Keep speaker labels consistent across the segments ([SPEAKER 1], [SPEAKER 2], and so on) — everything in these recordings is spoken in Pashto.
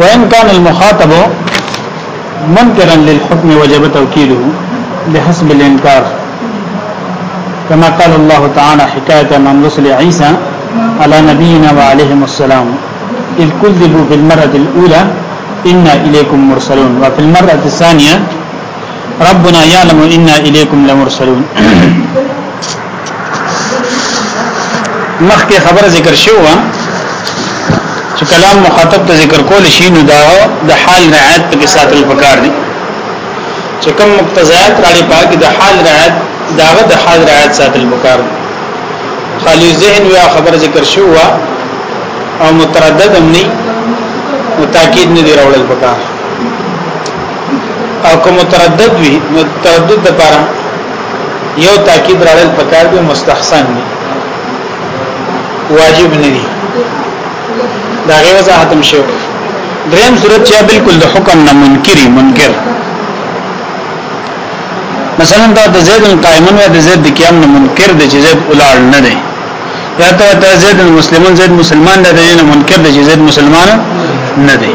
[SPEAKER 1] وإن كان المخاطب منكرا للحكم وجب توكيله بحسب الإنكار كما قال الله تعالى حكاية عن رسل عيسى على نبينا وعليهم السلام إذ كذبوا في المرة الأولى إنا إليكم مرسلون وفي المرة الثانية ربنا يعلم انا اليكم لمرسلون مخکې خبر ذکر شو چې کلام مخاطب ته ذکر کول شي نو دا د حال رعایت په ساتل پکار دي چې کوم مقتضیات راړي پاک د حال رعایت داغه د حال رعایت ساتل پکار دي خالی ذهن یا خبر ذکر شو او متردد هم نه متاکید نه دی راوړل پکار او کوم متردد وي نو تردد لپاره یو تاکید راړل پکار دی مستحسن دی واجب نه دی دا غي وضاحت هم شو دریم صورت چې بالکل د حکم نه منکری منکر مثلا دا د زید قائمون و د زید قیام نه منکر دی چې زید اولاد نه دی یا ته د زید مسلمان زید مسلمان دی نه منکر دی چې زید مسلمان نه دی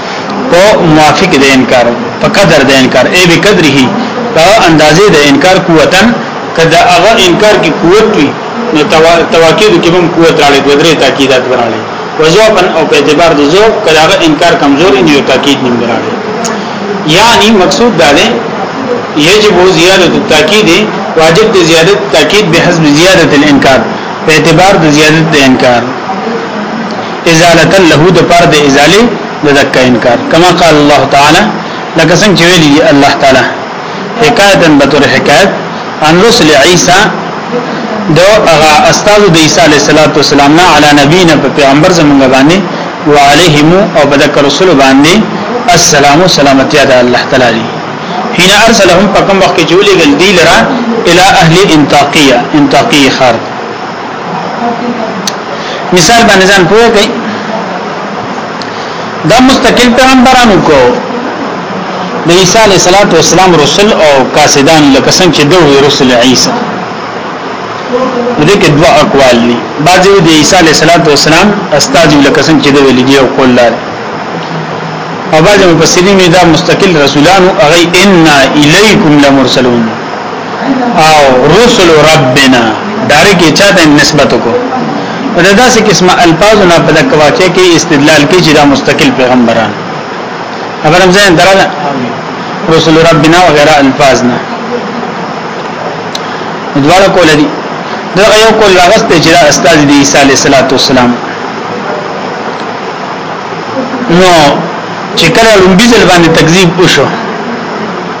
[SPEAKER 1] په موافق د انکار په قدر د انکار ای به قدره په اندازې د انکار قوتن کدا هغه انکار کې قوت وي نو تواکید کې هم قوت راړي دوه درې تاکیدات راړي وزوفن او په اعتبار د زو کدا هغه انکار کمزوري نه یو تاکید نه راړي یعنی مقصود دا دی یجب زیادت التاکید واجب د زیادت تاکید به حسب زیادت الانکار په اعتبار د زیادت د انکار ازاله له د پر د ازاله د دک انکار کما قال الله تعالی لکه څنګه ویلی الله تعالی حکایتن بطور حکایت ان رسل عیسی دو اغا استاد د عیسی علیه السلام نه علی نبینا په پیغمبر زمونږ باندې وعلیهم او بدک رسول باندې السلام سلامتی د الله تعالی حين ارسلهم پکم وخت جوړی ګل دی لرا الى اهل انطاقیه انطاقیه خارج مثال باندې ځان پوهه کوي دا مستقل پیغمبرانو کو د عیسی علیه السلام رسول او قاصدان لکه څنګه چې دوه رسول عیسی دې کې دوا اقوال دي بعضي د عیسی علیه السلام استاد لکه څنګه چې د ویل دی او قول لري او بعضي مفسرین دا مستقل رسولانو اغه ان الیکم لمرسلون او رسل ربنا داري کې چاته نسبت کو دا داسې قسمه الفاظ نه په دغه واقع کې استدلال کې چې دا مستقل پیغمبران خبرم ځین درته رسل ربنا وغيرها الفاظ نه دواړه کول دي دا یو کول لغست چې دا استاد دی عیسی علیه السلام نو چې کله لومبي ځل باندې تکذیب وشو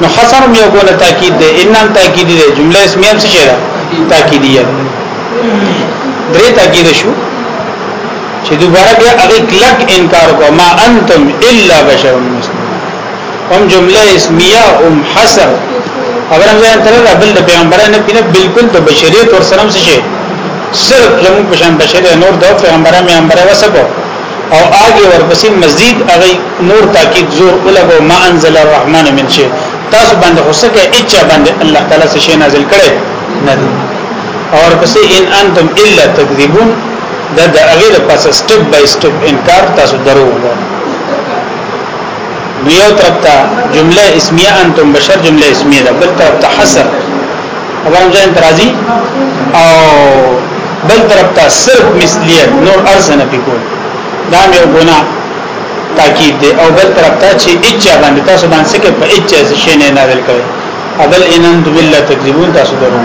[SPEAKER 1] نو خسر یو ګونه تاکید دی ان هم تاکید دی جمله اسمیه هم څه شي تاکیدیه درې تاکید شو چې دوباره بیا هغه کلک انکار کو ما انتم الا بشر مسلم هم جمله اسمیه هم حسر اگر هم ځان تر بل د پیغمبرانو په بالکل د بشریت ور سره څه شي صرف زموږ په شان بشریت نور د پیغمبرانو پیغمبرانو وسبو او هغه ورپسې مزید هغه نور تاکید زور ولګو ما انزل الرحمن من شي تاسو باندې خصکه اچا باندې الله تعالی څه شي نازل کړي نه دي او ورپسې ان انتم الا تکذبون دا د هغه د پاسه سټپ بای سټپ انکار تاسو درو وګورئ نو یو طرف ته جمله اسمیه انتم بشر جمله اسمیه ده بل طرف ته حصر خبرم ځان ترازی او بل طرف ته صرف مثلیت نور ارزنه پکول دا یو ګنا تاکید دی او بل طرف ته چې اچا باندې تاسو باندې څه کې په اچا شې نه نازل کړي ابل انن بالله تکذبون تاسو درو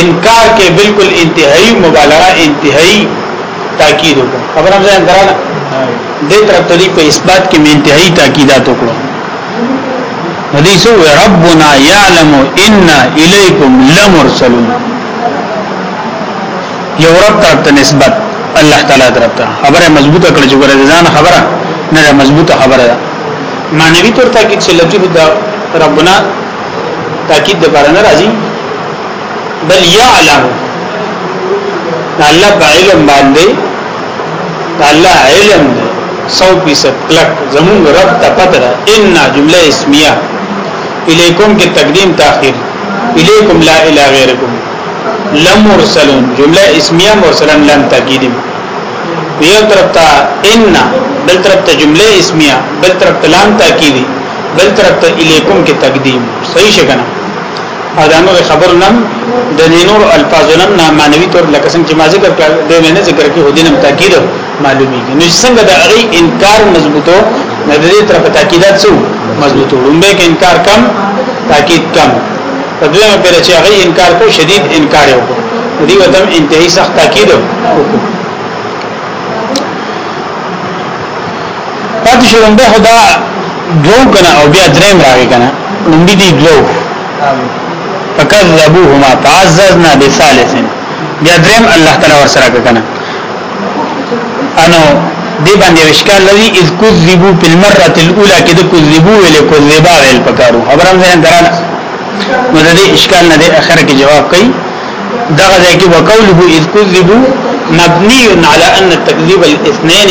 [SPEAKER 1] انکار کې بالکل انتهایی مبالغه انتهایی تاکید وکړ خبره مې ځان دراله دې تر ټولي په اثبات کې منتهي تاکیدات وکړو حدیث و ربنا یعلم ان الیکم لمرسلون یو رب طرف ته نسبت الله تعالی طرف ته خبره مضبوطه کړی چې ګوره ځان خبره نه مضبوطه خبره ده معنوي تور تاکید چې لطیف دا ربنا تاکید د بارنه راځي بل يعلم الله په علم باندې الله علم دی سو پیصد کلک زمون رب ته پته ده ان جمله اسمیه الیکم کې تقدیم تاخير الیکم لا اله غیرکم لم مرسلون جمله اسمیه مرسلن لم تاکید یو طرف ته ان بل طرف ته جمله اسمیه بل طرف ته لام تاکید بل طرف ته الیکم کې تقدیم صحیح شګنه او دا نور خبر نم د نور الفاظ نم نه معنوي تور لکه څنګه چې ما ذکر کړ د نه ذکر کې هدي نم تاکید معلومي نو څنګه د هغه انکار مضبوطو نه د دې طرف تاکیدات څو مضبوطو لومبه کې انکار کم تاکید کم په دویمه پیر چې هغه انکار کو شدید انکار وکړ دی وتم انتهایی سخت تاکید وکړ پاتې شو لومبه خدا دوو کنه او بیا دریم راغی کنه لومبه دي دوو فکذبوهما فعززنا بثالث بیا دریم الله تعالی ور سره کنه انو دی باندې اشکال لري اذ کذبوا في المره الاولى کده کذبوا ویل کذبا ویل پکارو خبرم ځان دران نو د دې اشکال نه د اخر کې جواب کوي دا ځکه وقوله اذ کذبوا مبني على ان التكذيب الاثنين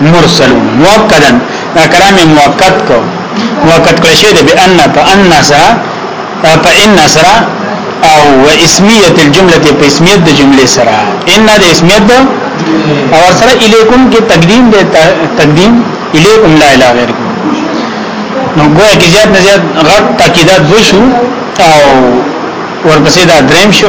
[SPEAKER 1] مرسلون موکدن دا کلام موکد کو موکد کړی شه د بان په ان سره په ان سره او و اسمیت الجمله په اسمیت د جمله سره ان د اسمیت د او سره الیکم کې تقدیم د تقدیم الیکم لا اله غیرکم نو ګویا کې زیات نه زیات غټ تاکیدات وشو او ورپسې دا دریم شو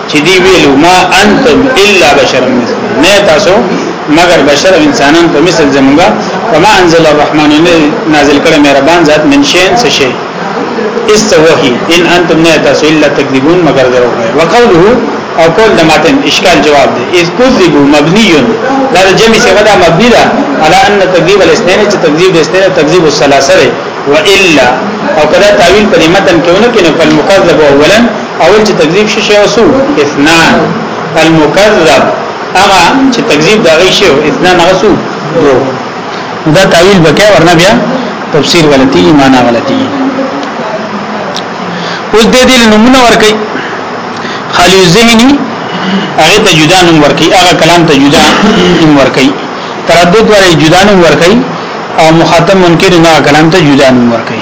[SPEAKER 1] چې دی ویلو ما انتم الا بشر مثل نه تاسو مگر بشر انسانان په مثل زمونږه وما انزل الرحمن نازل کړه مهربان ذات من شین څه شي استوحي ان انتم نه تاسو الا تکذبون مگر درو وقوله او قول د ماتن اشکال جواب دی اذ کذبوا مبني دا جمع څنګه دا مبني ده على ان تکذیب الاثنين چې تکذیب د اثنين تکذیب الثلاثه والا او کله تعویل په متن کې ونه کې نو فالمکذب اولا اول چې تکذیب شي شی اوسو اثنان المکذب هغه چې تکذیب دا غي شی او اثنان هغه سو دو دا تعویل بکې ورنه بیا تفسیر غلطی معنا غلطی اوس دې دې نمونه ورکي خالی ذهني هغه ته جدا نوم ورکي هغه کلام ته جدا نوم ورکي تردد ورې جدا نوم ورکي او مخاطب منکر نه کلام ته جدا نوم ورکي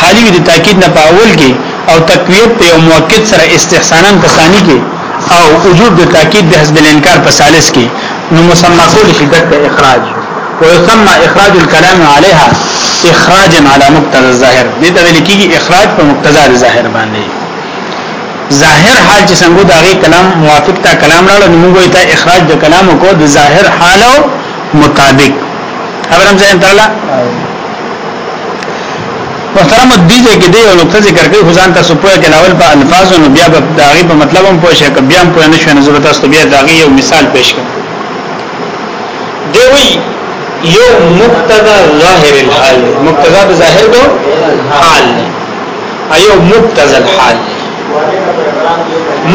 [SPEAKER 1] حالی وی د تاکید نه په اول کې او تقویت په یو موقت سره استحسانا په ثانی کې او وجوب د تاکید به حسب الانکار په ثالث کې نو مسمى کول شي دک اخراج ويسمى اخراج الكلام عليها اخراجا على مقتضى الظاهر دې ته ویل کیږي اخراج په مقتضا الظاهر باندې ظاهر حال چې څنګه دا غي کلام موافق تا کلام راړو نو موږ ته اخراج د کلام کو د ظاهر حالو مطابق خبرم ځین تعالی محترم دې دې کې دې یو نقطه ذکر کړي خو ځان تاسو په کې لاول په الفاظو نو بیا په داغي په مطلب هم پوښه ک بیا هم په نشو نه ضرورت تاسو بیا داغي یو مثال پېښ کړ دی وی یو مقتضا ظاهر الحال مقتضا د ظاهر دو حال ایو مقتضا الحال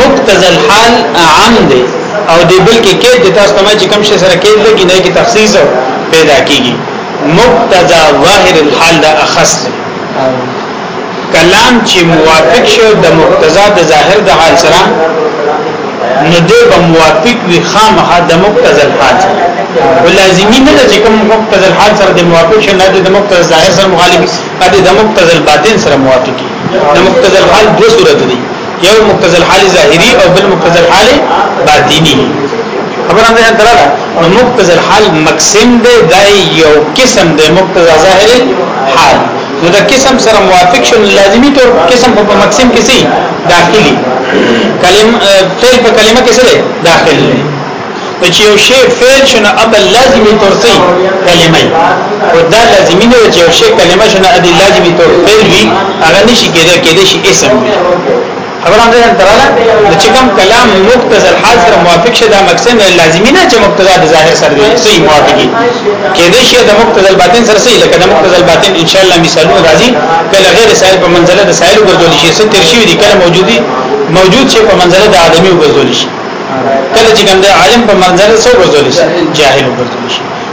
[SPEAKER 1] مقتضا الحال عام دی او دی بلکې کې د تاسو ته چې کوم شي سره کې لګي نه کې تخصیص پیدا کیږي مقتضا ظاهر الحال دا اخص دی کلام چې موافق شو د مقتضا د ظاهر د حال سره نو دی به موافق وي خامخا د مقتضا الحال سره ولازمي نه چې کوم مقتضا الحال سره د موافق شي نه د مقتضا ظاهر سره مخالف دی د مقتضا الباطن سره موافق دی د مقتضا الحال دوه صورت دي یو مقتضا الحال ظاهري او بل مقتضا الحال باطني خبره ده دراله او مقتضى الحال مقسم دی دا یو قسم دی مقتضى ظاهر حال نو دا قسم سره موافق شون لازمی طور قسم په مقسم کې سي داخلي کلم فعل په کلمه کې سره داخل دی نو چې یو شی فعل شنه اصل لازمی طور سي کلمه او دا لازمی نه چې یو شی کلمه شنه ادي لازمی طور فعل وي هغه نشي کېدای کېدای شي اسم وي خبر هم ځان تراله نو چې کوم کلام مقتضى الحال سره موافق شه دا مقصد لازمي نه چې مقتضى د ظاهر سره دی صحیح موافقي کې دې شی د مقتضى الباطن سره صحیح لکه د مقتضى الباطن ان شاء الله مثالونه راځي کله غیر سائل په منزله د سائل ګرځول شي څه تر شي دي کله موجودي موجود شي په منزله د عالمي ګرځول شي کله چې کوم د عالم په منزله سره ګرځول شي جاهل ګرځول شي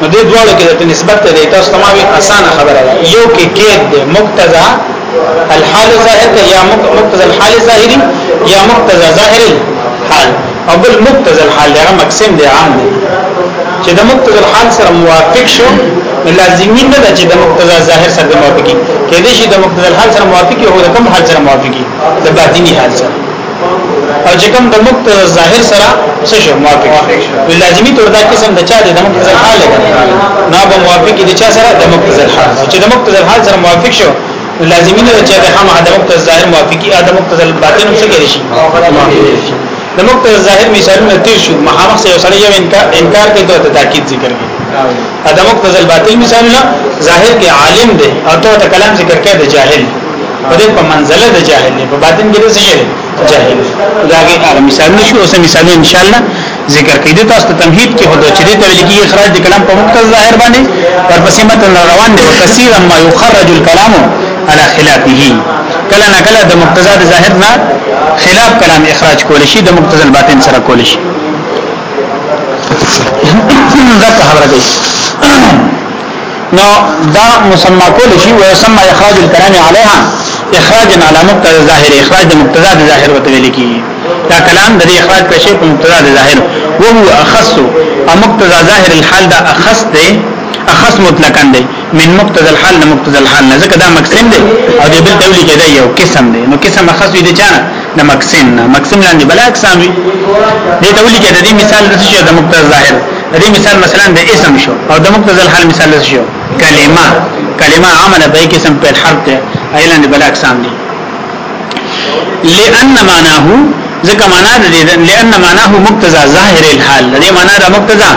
[SPEAKER 1] نو دې دواړو کې د نسبت ته دی تاسو تمام اسانه خبره ده یو کې قید دی مقتضا الحال ظاهر کې یا مقتضا الحال ظاهری یا مقتضا ظاهر الحال او بل مقتضا الحال هغه مقسم دی عام دی چې د مقتضا الحال سره موافق شو لازمی نه ده چې د مقتضا ظاهر سره موافقي کې دې شي د مقتضا الحال سره موافقي او د کوم حال سره موافقي د باطینی حال سره او چې کوم د مقتض ظاهر سره څه شي موافق وي لازمي تور دا قسم د چا د مقتض الحال نه به موافق دي چا سره د مقتض الحال چې د مقتض الحال سره موافق شو لازمي نه چې هم د مقتض ظاهر موافقي د مقتض الباطن څه کوي شي د مقتض ظاهر مثالونه تیر شو مخامخ سره سره یو انکار انکار کوي ته تاکید ذکر کوي د مقتض الباطن مثالونه ظاهر کې عالم دی او ته کلام ذکر کوي د جاهل دی په دې په منزله د جاهل په باطن کې څه شي جاهل دا کې هغه مثال نشو اوس مثال ان شاء الله ذکر کړي د تاسو تمهید کې هدا چې د ویل کې اخراج د کلام په مقتضا ظاهر باندې ورپسې متن روان دي او کثیر ما یخرج الكلام على خلافه کله نه کله د مقتضا د ظاهر نه خلاف کلام اخراج کول شي د مقتضا الباطن سره کول شي دا خبره کوي نو دا مسمى کول شي او يسمى اخراج الكلام عليها اخراج على مقتضى ظاهر اخراج د مقتضا د ظاهر وته ویل کی دا کلام د اخراج په شی په مقتضا د ظاهر او هو اخص او مقتضا ظاهر الحال دا اخص دی اخص مطلقاً دی من مقتضى الحال نه مقتضى الحال نه ځکه دا مقسم دی او د بل تولی کې دا یو قسم دی نو قسم اخص دی چانه د مقسم نه مقسم لاندې بل اقسام دی تولی کې د دې مثال د څه د مقتضا ظاهر دې مثال مثلا د اسم شو او د مقتضى الحال مثال شو کلمه کلمه عمل به قسم په حرف ده ایلان بل اقسام دي لئن معناه ځکه معنا د دې لئن معناه مقتضى ظاهر الحال دې معنا د مقتضى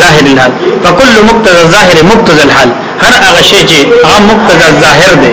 [SPEAKER 1] ظاهر الحال فكل مقتضى ظاهر مقتضى الحال هر هغه شی چې هغه مقتضى ظاهر دی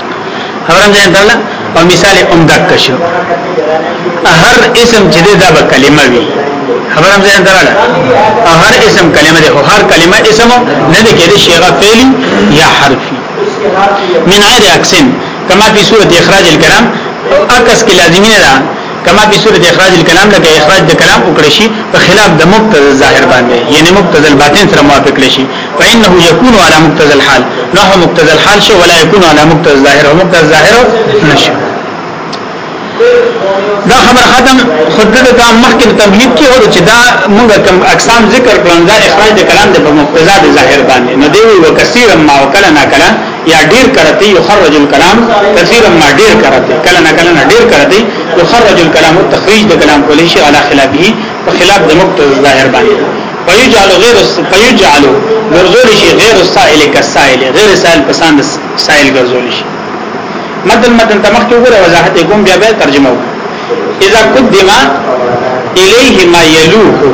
[SPEAKER 1] خبرم ځان درله او مثال هم دک شو هر اسم چې دا به کلمه وي خبرم ځان درله هر اسم کلمه ده او هر کلمه اسم نه ده کې د شیغه فعلی یا حرفی من غیر اکسن کما فی صورت اخراج الکلام عکس کې لازمی نه ده کما په صورت اخراج الكلام لکه اخراج د کلام وکړي شي په خلاف د مقتضى الظاهر باندې یعنی مقتضى الباطن سره موافق لشي فانه يكون على مقتضى الحال نو مقتضى الحال شي ولا يكون على مقتضى الظاهر او مقتضى الظاهر نشي دا خبر ختم خود د دا مخکې تمهید کې هو چې دا موږ کوم اقسام ذکر کړل دا اخراج د کلام د مقتضا د ظاهر باندې نو دی وکثیر ما وکړه نا کړه یا ډیر کرتی یخرج الکلام کثیرا ما ډیر کرتی کله نه کله نه ډیر کرتی یخرج الکلام تخریج د کلام کولې شي علی خلافه په خلاف د مقت ظاهر باندې فیجعل غیر فیجعل ګرځول شي غیر السائل کسائل غیر سائل پسان د سائل ګرځول شي مدن مدن تمخ کې وګوره وضاحت کوم بیا به ترجمه وکړه اذا قدم الیه ما یلوه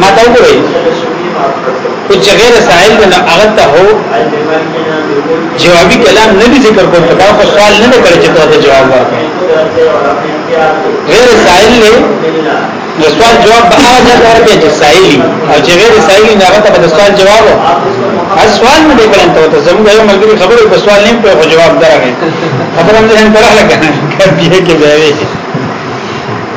[SPEAKER 1] ما ته وګورئ او چې غیر سائل نه هغه ته هو جوابي کلام نه دي ذکر کوم دا خو سوال نه دی کړی چې ته ته جواب ورکړې غیر سائل نه د سوال جواب به هغه ځای ته ورکړي چې سائل او چې غیر سائل نه هغه ته د سوال جواب هر سوال نه دی کړی ته زموږ یو ملګری خبره په سوال نه په جواب درغی خبره هم نه کړه لګا کبیه کې ځای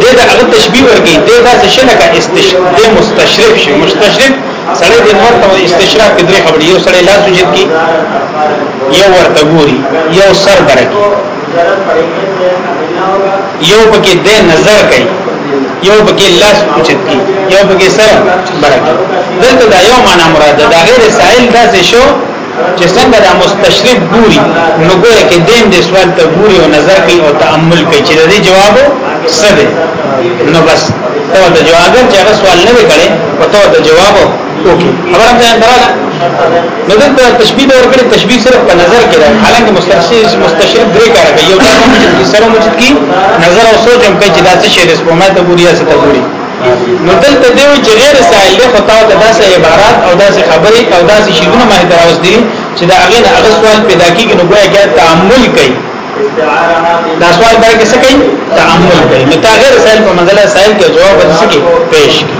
[SPEAKER 1] دې دا هغه تشبيه ورګي دې دا څه لکه استشهاد مستشرف شي مستشرف سړی د نور ته استشراف کې درې خبرې یو سړی لاس وجد کی یو ورته ګوري یو سر درکې یو پکې د نظر کوي یو پکې لاس اوچت کی یو پکې سر برکې دلته دا یو معنا مراد ده غیر سائل دا څه شو چې څنګه دا مستشرق ګوري نو ګویا کې دین د سوال ته ګوري او نظر کوي او تامل کوي چې د دې جواب څه دی نو بس ته د جواب چې هغه سوال نه وکړي او ته د جواب وکړي خبره ده دراله نو دلته تشبیه د ورکړي تشبیه صرف په نظر کې ده حالانکه مستشرق مستشرق درې کار کوي یو دا چې سره مجد کی نظر او سوچ هم کوي چې دا څه شی رسپونه ته ګوري یا څه ته ګوري نو دلته دی چې غیر سائل له خطا ته داسې عبارت او داسې خبرې او داسې شیونه ما ته راوستي چې دا هغه نه هغه سوال پیدا کیږي نو ګویا کې تعامل کوي دا سوال به کې څه کوي تعامل کوي نو تا غیر سائل په منځله سائل کې جواب ورسکي پیش کی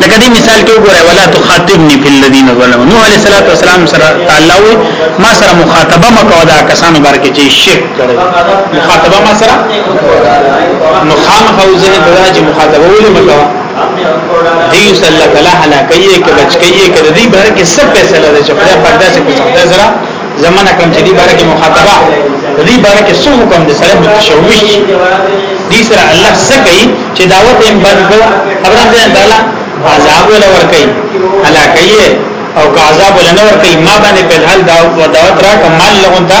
[SPEAKER 1] لکه دې مثال کې وګوره ولا تخاطبني في الذين ظلموا نوح عليه السلام سره تعالی ما سره مخاطبه مکو دا کسانو بار کې چې شرک کړی مخاطبه ما سره نو خام خوزه ته چې مخاطبه ولې مکوا دی صلی الله علیه کوي کې بچ کوي کې د دې بار کې سب فیصله ده چې خدای پردا سي کوم څه زرا زمانہ کوم چې دې بار کې مخاطبه د دې بار کې څو حکم دي سره متشوش دي سره الله سکه چې دعوت یې بند کو خبره ده تعالی عذاب ولا ور کوي الله کوي او عذاب ولا نه ور کوي ما باندې په حال دعوت را کمال لغون ته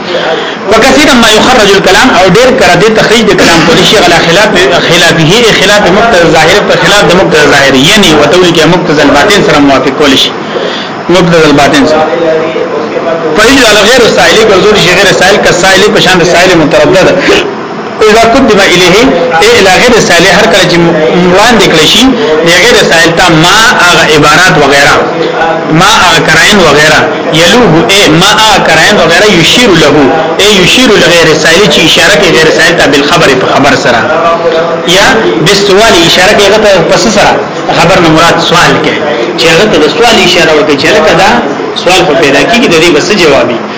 [SPEAKER 1] وکثیر ما یخرج الكلام او ډیر کړه د تخریج د کلام کولی شي غلا خلاف خلافه خلاف مقتضى ظاهر په خلاف د مقتضى ظاهر یعنی وتول کې مقتضى الباطن سره موافق کولی شي مقتضى الباطن سره فإذا غیر سائل ګرځول شي غیر سائل کا سائل په شان سائل متردد اذا قدم الیه ای الی غیر صالح هر کله چې وړاندې کړی شي د غیر صالح ته ما هغه عبارات وغیرہ ما هغه کراین وغیرہ یلوه ای ما هغه کراین وغیرہ یشیر له ای یشیر لغیر صالح چې اشاره کوي غیر صالح ته بل خبره په خبر سره یا بسوال اشاره کوي غته پس سره خبر نه مراد سوال کوي چې هغه ته سوال اشاره وکړي چې لکه دا سوال په پیدا کیږي د دې بس جوابي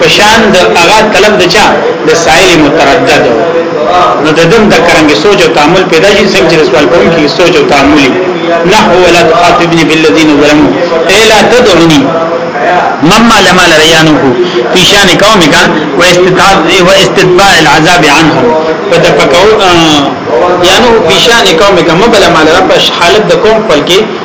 [SPEAKER 1] پشان د هغه طلب د چا د سائل متردد نو د دم د کرنګ سوچ او تعامل پیدا شي څنګه چې سوال کوم کې سوچ او تعامل نحو ولا تخاطبني بالذين ظلموا الا تدعوني مما لما لريانه في شان قومك واستتباع العذاب عنه فتفكوا یانو بشان قوم کما بل مال رب حالت د قوم خپل کې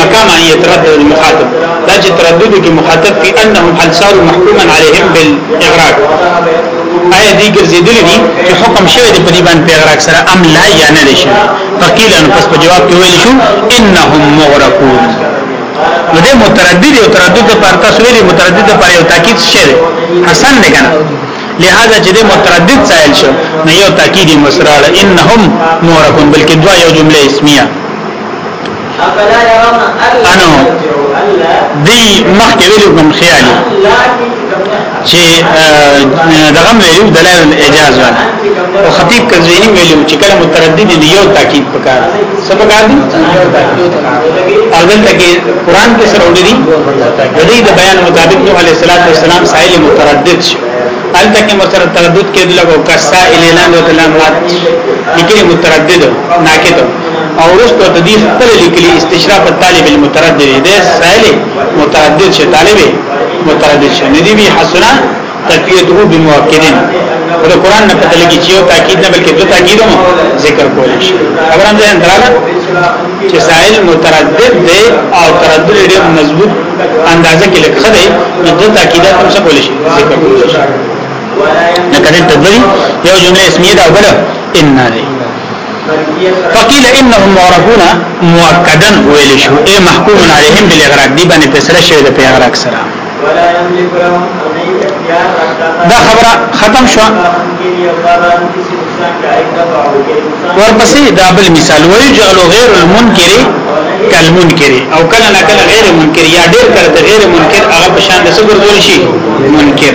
[SPEAKER 1] مقام ان يتردد المخاطب دا چې تردد کې مخاطب په انهم هل صاروا محكوما عليهم بالاغراق آیا دی ګرځیدلی دي چې حکم شوی دی په دې باندې پیغراق سره ام لا یا نه لشي فقیل ان پس په جواب کې ویل شو انهم مغرقون نو دې متردد او تردد پر تاسو ویلي متردد پر یو تاکید شي حسن نه کنه لہذا چې د متردد سائل شو نه یو تاکید مسراله انهم مورکون بلکې دوا یو جمله اسمیه انو دی مخکې ویلو کوم خیالي چې دغه ویلو دلایل الاعجاز ولا او خطیب کزوینی ویلو چې کله متردد دی یو تاکید پکار سبا کاندي او دلته کې قران کې سره وړي د دې د بیان مطابق نو علی صلوات و سلام سائل متردد شو البته کې مسره تردد کې دلته کسا الیلان او دلان وات لیکي متردد ناکته او رستو د دې خپل لیکلي استشراف طالب المتردد دی سائل متردد شه طالب متردد شه ندی به حسنا تقیته بمؤکدین دا قران نه پته لګی چې یو تاکید نه بلکې دو تاکید هم ذکر کول شي خبرم ځان دراله چې سائل متردد دی او تردد ډېر مضبوط اندازه کې لکه دی نو دو تاکیدات هم څه کول شي ذکر کول شي نه کړي تدوی یو جمله اسمیه دا وګړه ان نه فقیل انهم معربون مؤکدا ویل شو اے محکوم علیهم بالاغراق دی باندې فیصله شوی د پیغراق سره دا خبره ختم شو ورپسې دا بل مثال وایي چې غیر المنکر کل منکر او کله نه کله غیر منکر یا ډیر کله غیر منکر هغه په شان د څه ګرځول شي منکر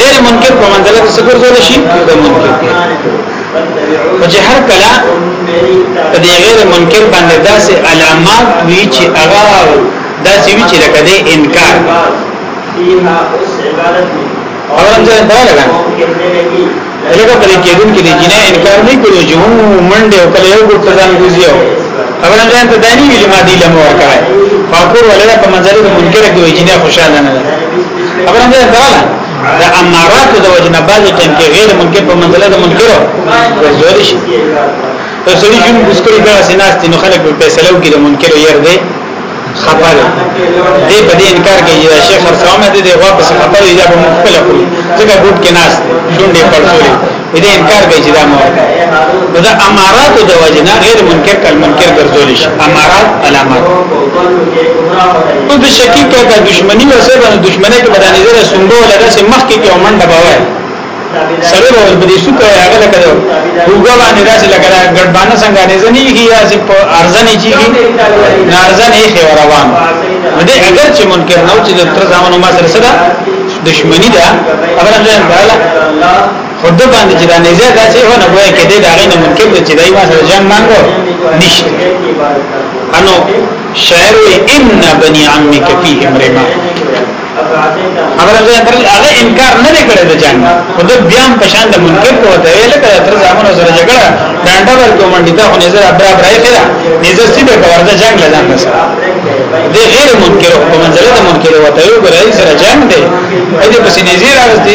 [SPEAKER 1] غیر منکر په منزله کې څګر زول شي د منکر کې او چې هر کله په دې غیر منکر باندې داسې علامات وی چې هغه داسې وی چې لکه دې انکار فيها اس عبارت اور انځه دا لګا لکه پرې کېدون کې دي جنې انکار نه کوي چې هم منډه او کله یو ګټ ځان کوزي او هغه نه ته دانی ویل ما دی لمو ورکړای فاکور ولې په منځري د منکر کې وي جنې خوشاله نه خبر نه دراله دا امارات د وجنه باندې ټیم کې غیر منکر په منځله د منکر ورزول شي ته سړي جون ګسکري دا سيناست نو خلک په فیصلو کې د منکر ير دی خبر دې په دې انکار کوي چې شیخ اسلام دې دې واپس خبر یې به مخکله کوي ځکه ګوت کې ناس شونډې پړسولې دې انکار کوي چې دا مو دا امارات د وجنا غیر منکر کل منکر ګرځول شي امارات علامات نو د شکی کې د دشمنی وسه باندې دشمنه کې بدانې زره سنبو لږه سم مخ کې کې ومنډه باوي سره ورځ به دې شو کوي هغه لکه دا وګو باندې داسې لکه دا ګډبانه څنګه نه ځنی کی یا چې په ارزنې چی کی نه ارزنې یې روان دې اگر چې منکر نو چې تر زمانو ما سره سره دشمنی ده اگر هم ځان بالا خود باندې چې دا نه زیات چې هو نه وای کېدې دا غي نه منکر دې چې دای ما سره جنگ مانګو نشته انو شعر ان بني عمك فيهم رماه خبره ده تر هغه انکار نه کړی د جنگ خو د بیا په شان د منکر کو ته ویل کړه تر زمونو سره جګړه ډانډه ورته منډی ته نظر ابرا برای کړه نظر سیده کور د جنگ لزان سره د غیر منکر په منځله د منکر وته یو برای سره جنگ دی دې پسې نظر راځي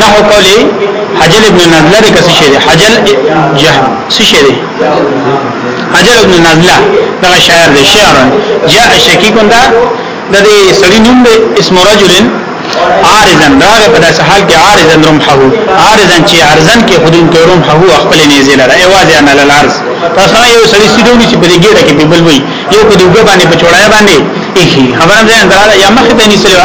[SPEAKER 1] نه هو کولی حجل ابن نازله د کس شری حجل جهم څه شری حجل ابن نازله دا شاعر دی شعر جاء شکیک دا د دې سړی نوم دی اسم رجل عارضا راغه په داسې حال کې عارضا رمحه عارضا چې عارضا کې خودن کې رمحه خپل نه زیلره ایواز انا للارض تاسو یو سړی سیدونی چې په دې ګډه کې بلبل وي یو په دوګه باندې په چوړای باندې ایخي خبره ده اندراله یا مخ ته نیسلی و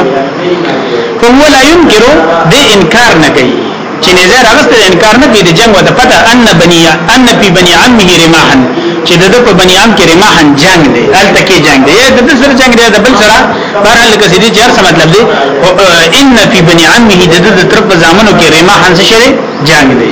[SPEAKER 1] فهو لا ينكر د انکار نه کوي چې نه زه راغسته انکار نه کوي د جنگ وته پته ان بني ان په بني عمه رماحن چې د په بني عم کې رماحن جنگ دی الته کې جنگ دی د دې سره جنگ دی د بل سره بهر هل کسې دي چې هر څه مطلب دی ان په بني عمه د دې طرف زامنو کې رماحن څه شي جنگ دی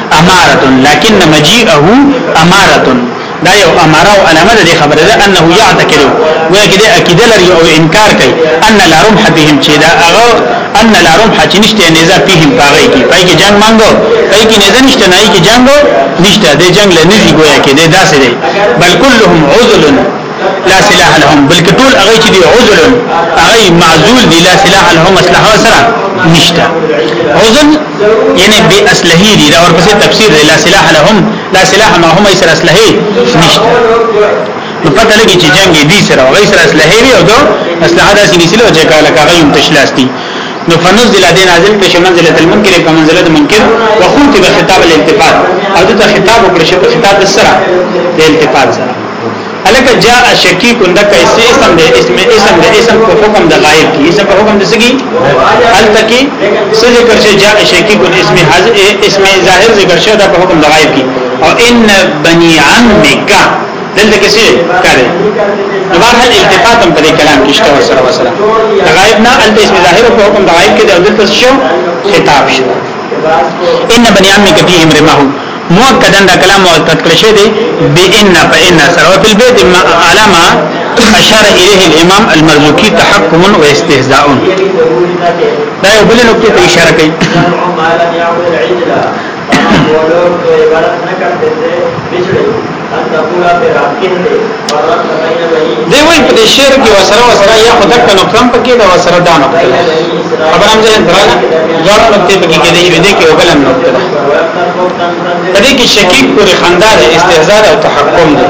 [SPEAKER 1] امارة لكن مجيئه امارة دا یو اماره او علامه ده خبره ده انه يعتقد وای کده عقیده لري او انکار کوي ان لا رمح بهم چې دا هغه ان لا رمح چې نشته نزا بهم پاږي کی پای کې جنگ مانګو پای کې نزا نشته نه کې جنگ نشته د جنگ لنی ګویا کې ده داسې ده بل كلهم عذل لا سلاح لهم بلکې ټول هغه چې دی عذر هغه معذول دی لا سلاح لهم اسلحه سره نشته عذر یعنی بے اسلحه دی دا ورپسې تفسیر دی لا سلاح لهم لا سلاح ما هم سره اسلحه نشته نو پته لګی چې جنگ دی سره هغه سره اسلحه دی او دو اسلحه داسې نشله چې کاله هغه هم تشلاستی نو فنزل دین نازل په منزله المنکر په منزله المنکر وخوت به خطاب الالتفات او دته خطاب وکړي په خطاب السرع د التفات سره الک جاء شکیک اندک اسم اسم دے اسم اسم دے اسم کو حکم د غائب کی اسم کو حکم د سگی حل تکی سے ذکر شے جاء شکیک اسم حاضر اسم ظاہر ذکر شے دا حکم د غائب کی او ان بنی عمک دلته کې څه کړي نو بهر التفات هم په کلام کې شته سره وسره غائب نه انت اسم ظاهر په حکم غائب کې د دلته شو خطاب شو ان بني عمي کفيهم رمه مؤکدا دا کلام مؤکد کړی شه دی بان فان سره په البيت علامه اشار الیه الامام المرزوقی تحکم و استهزاء دا یو بل نقطه ته اشاره کوي دی وای په دې شعر کې وسره وسره یا خدای ک نقطه پکې دا وسره دا نقطه خبر هم ځین دراله دا نقطه پکې کې دی دې کې وبل نقطه ده په دې کې شکیک پورې خندا ده استهزاء او تحکم ده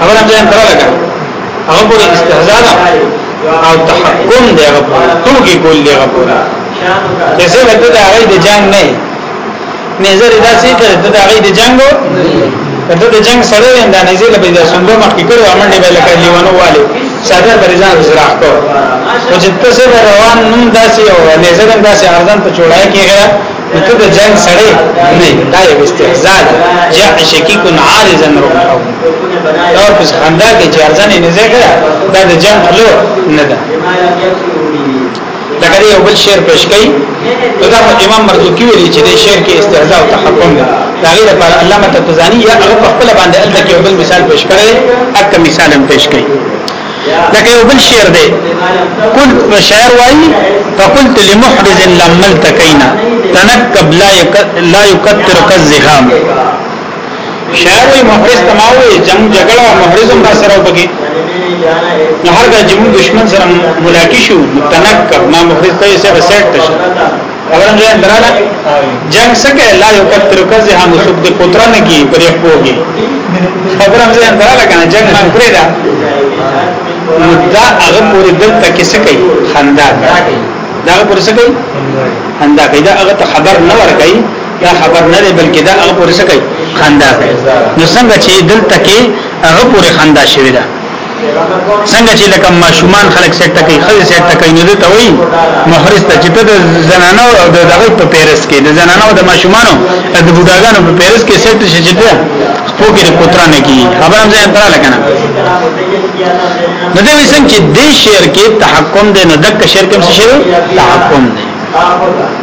[SPEAKER 1] خبر هم ځین دراله هغه پورې استهزاء او تحکم دی هغه پورې ټول کې کول دی هغه پورې چې زه ته د هغه د جان نه نظر دا څه کړ ته دا غي د جنگ ته د جنگ سره دا نظر به دا څنګه مخ کې کړو امنډي به لکه لیوانو والي ساده بریزان زراح کو او چې تاسو روان نوم داسي او نظر هم داسي ارزان په چوړای کې غره ته د جنگ سره نه دا یو استهزاء جاء شکیک عارضا روحه دا په خندا کې چې ارزان نه زګره دا د جنگ خلو نه ده لکه یو بل شعر پیش کړي نو دا امام مرزوقي ویلي چې د شعر کې استهزاء او تحکم دی دا غیر پر علامه تزانی یا هغه په خپل باندې الته کې یو بل مثال پیش کړي اکه مثال هم پیش کړي لکه یو بل شعر دی کل شاعر وایي فقلت لمحرز لملتقینا تنکب لا یکتر کالزهام شاعر وی محرز تماوی جنگ جګړه محرزم را سره وبګي نو هر ځای چې موږ دشمن سره ملاقات شو تنکر ما محرز ته یې سره سیټ شو اولم ځای دراله جنگ سکه لا یو کتر کزه هم سب د کوتره نه کی پرې پوګي خبره مې ځان دراله کنه جنگ ما پرې دا نو دا هغه پورې دلته کې څه کوي خندا کوي دا پورې څه کوي خندا کوي دا هغه ته خبر نه ورکړي دا خبر نه دی بلکې دا هغه پورې څه کوي خندا کوي نو څنګه چې دلته کې هغه پورې خندا شوی ده څنګه چې لکه ماشومان خلک سیټ کوي خلک سیټ کوي نو ته وایي محرز ته چې ته د زنانو او د دغه په پیرس کې د زنانو او د ماشومانو د بوډاګانو په پیرس کې سیټ شي چې ته خپل کې کوتره نه کی خبر هم ځان تر لګنه نو دې وسنګ چې دې شعر کې تحکم دې نه دک شعر کې څه شعر تحکم دې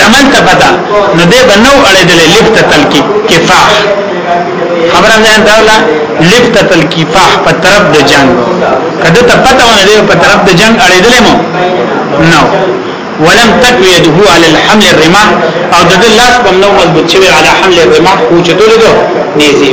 [SPEAKER 1] لمن تبدا نو دې بنو اړې دلې لفت تلکی کفاح خبره نه داولا لفت تلکی فاح په طرف د جنگ کده ته پته ونه دې په طرف د جنگ اړې دلې مو نو ولم تکو يده على الحمل الرماح او د لاس په نو مضبوط شوی على حمل الرماح او چتول دو نيزي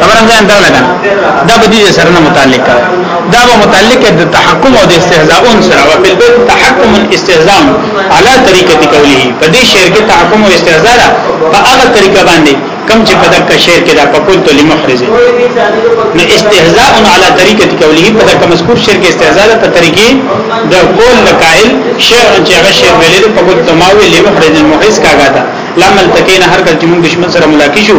[SPEAKER 1] خبره ځان ته لګا دا به دې سره نه متعلق ده دا به متعلق ده تحکم او د استهزاء سره او په دې تحکم استهزاء علی طریقه قوله په دې شعر کې تحکم او استهزاء ده په هغه طریقه باندې کم چې په دغه شعر کې دا فقلت لمحرز نو استهزاء علی طریقه قوله په دغه مذکور شعر کې استهزاء ده په طریقې د قول لقائل شعر چې هغه شعر ویل فقلت ما وی لمحرز المحرز کاګه ده لما التقينا هر کله چې موږ دشمن سره ملاقات شو